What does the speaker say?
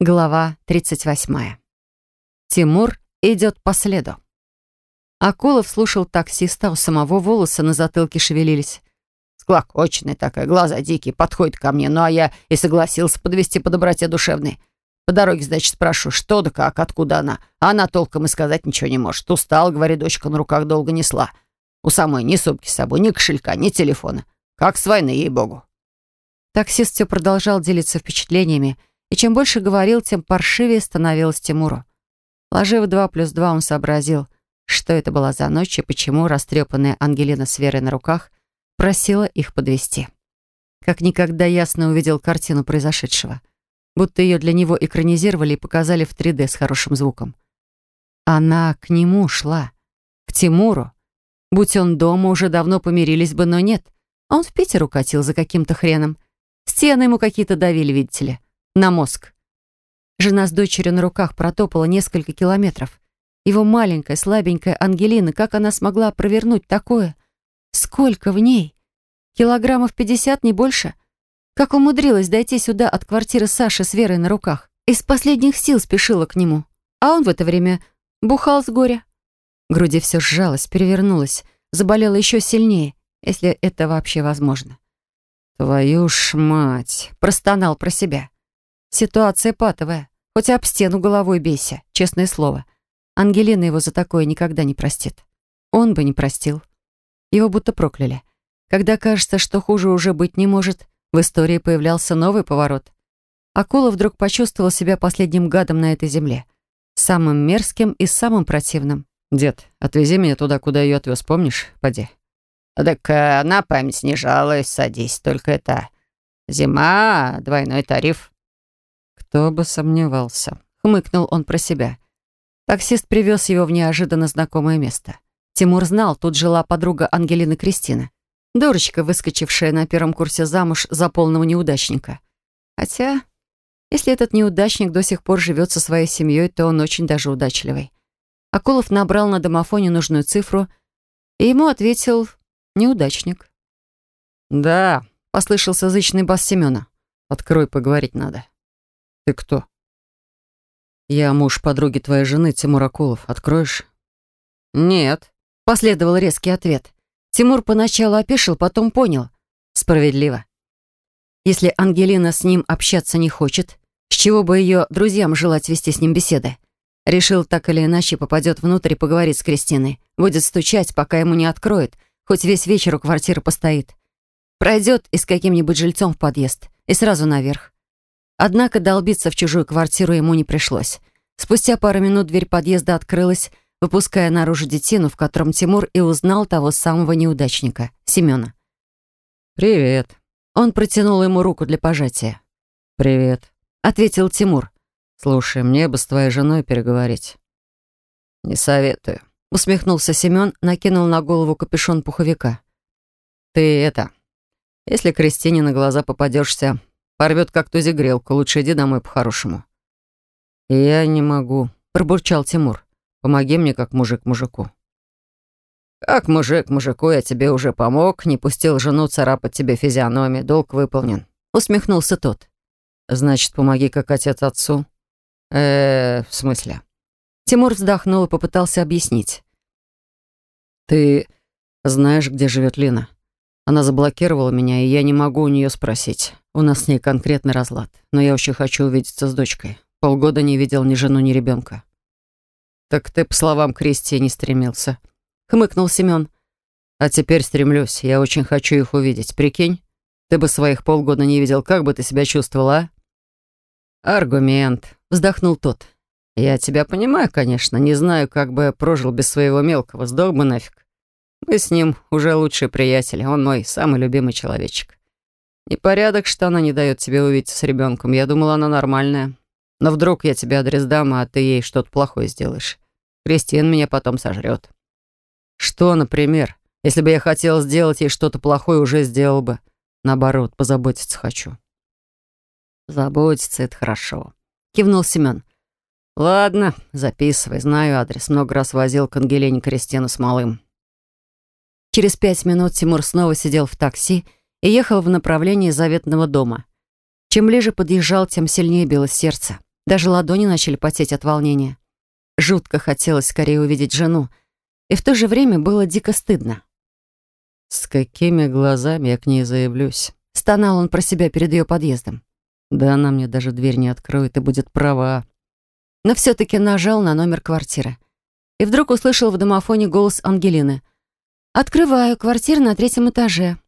Глава 38. Тимур идет по следу. Акулов слушал таксиста, у самого волосы на затылке шевелились. Склокоченная такая, глаза дикие, подходит ко мне. Ну, а я и согласился подвести по доброте душевной. По дороге, значит, спрошу, что да как, откуда она. А она толком и сказать ничего не может. Устал, говорит, дочка на руках долго несла. У самой ни сумки с собой, ни кошелька, ни телефона. Как с войны, ей-богу. Таксист все продолжал делиться впечатлениями, и чем больше говорил, тем паршивее становилось Тимуру. Ложив два плюс два, он сообразил, что это была за ночь и почему растрепанная Ангелина с Верой на руках просила их подвести. Как никогда ясно увидел картину произошедшего. Будто ее для него экранизировали и показали в 3D с хорошим звуком. Она к нему шла. К Тимуру. Будь он дома, уже давно помирились бы, но нет. Он в Питер укатил за каким-то хреном. Стены ему какие-то давили, видите ли на мозг. Жена с дочерью на руках протопала несколько километров. Его маленькая, слабенькая Ангелина, как она смогла провернуть такое? Сколько в ней? Килограммов пятьдесят, не больше? Как умудрилась дойти сюда от квартиры Саши с Верой на руках? Из последних сил спешила к нему. А он в это время бухал с горя. груди все сжалось, перевернулось, заболело еще сильнее, если это вообще возможно. «Твою ж мать!» — простонал про себя. Ситуация патовая. Хоть об стену головой бейся, честное слово. Ангелина его за такое никогда не простит. Он бы не простил. Его будто прокляли. Когда кажется, что хуже уже быть не может, в истории появлялся новый поворот. Акула вдруг почувствовал себя последним гадом на этой земле. Самым мерзким и самым противным. «Дед, отвези меня туда, куда ее отвез, помнишь? Поди». «Так э, на память не жалуюсь, садись, только это... Зима, двойной тариф». «Кто бы сомневался», — хмыкнул он про себя. Таксист привез его в неожиданно знакомое место. Тимур знал, тут жила подруга Ангелины Кристина. Дурочка, выскочившая на первом курсе замуж за полного неудачника. Хотя, если этот неудачник до сих пор живет со своей семьей, то он очень даже удачливый. Акулов набрал на домофоне нужную цифру, и ему ответил неудачник. «Да», — послышался зычный бас Семена. «Открой, поговорить надо». «Ты кто?» «Я муж подруги твоей жены, Тимур Акулов. Откроешь?» «Нет», — последовал резкий ответ. Тимур поначалу опешил, потом понял. Справедливо. Если Ангелина с ним общаться не хочет, с чего бы ее друзьям желать вести с ним беседы? Решил, так или иначе попадет внутрь и поговорит с Кристиной. Будет стучать, пока ему не откроет, хоть весь вечер у квартиры постоит. Пройдет и с каким-нибудь жильцом в подъезд, и сразу наверх. Однако долбиться в чужую квартиру ему не пришлось. Спустя пару минут дверь подъезда открылась, выпуская наружу детину, в котором Тимур и узнал того самого неудачника, Семена. «Привет». Он протянул ему руку для пожатия. «Привет», — ответил Тимур. «Слушай, мне бы с твоей женой переговорить». «Не советую», — усмехнулся Семен, накинул на голову капюшон пуховика. «Ты это... Если Кристине на глаза попадешься, Порвет как тузи грелку. Лучше иди домой по-хорошему». «Я не могу», — пробурчал Тимур. «Помоги мне, как мужик мужику». «Как мужик мужику я тебе уже помог, не пустил жену царапать тебе физиономию, долг выполнен», — усмехнулся тот. «Значит, помоги, как отец отцу?» э, в смысле?» Тимур вздохнул и попытался объяснить. «Ты знаешь, где живет Лина? Она заблокировала меня, и я не могу у нее спросить. У нас с ней конкретный разлад. Но я очень хочу увидеться с дочкой. Полгода не видел ни жену, ни ребенка. «Так ты, по словам Кристи, не стремился», — хмыкнул Семен. «А теперь стремлюсь. Я очень хочу их увидеть. Прикинь, ты бы своих полгода не видел. Как бы ты себя чувствовала, а?» «Аргумент», — вздохнул тот. «Я тебя понимаю, конечно. Не знаю, как бы я прожил без своего мелкого. Сдох бы нафиг. Мы с ним уже лучшие приятели. Он мой самый любимый человечек. Непорядок, что она не дает тебе увидеться с ребенком. Я думала, она нормальная. Но вдруг я тебе адрес дам, а ты ей что-то плохое сделаешь. Кристин меня потом сожрет. Что, например? Если бы я хотел сделать ей что-то плохое, уже сделал бы. Наоборот, позаботиться хочу. Заботиться — это хорошо. Кивнул Семен. Ладно, записывай. Знаю адрес. Много раз возил к Ангелине Кристину с малым. Через пять минут Тимур снова сидел в такси и ехал в направлении заветного дома. Чем ближе подъезжал, тем сильнее било сердце. Даже ладони начали потеть от волнения. Жутко хотелось скорее увидеть жену, и в то же время было дико стыдно. «С какими глазами я к ней заявлюсь?» Стонал он про себя перед ее подъездом. «Да она мне даже дверь не откроет и будет права». Но все-таки нажал на номер квартиры. И вдруг услышал в домофоне голос Ангелины. «Открываю, квартира на третьем этаже.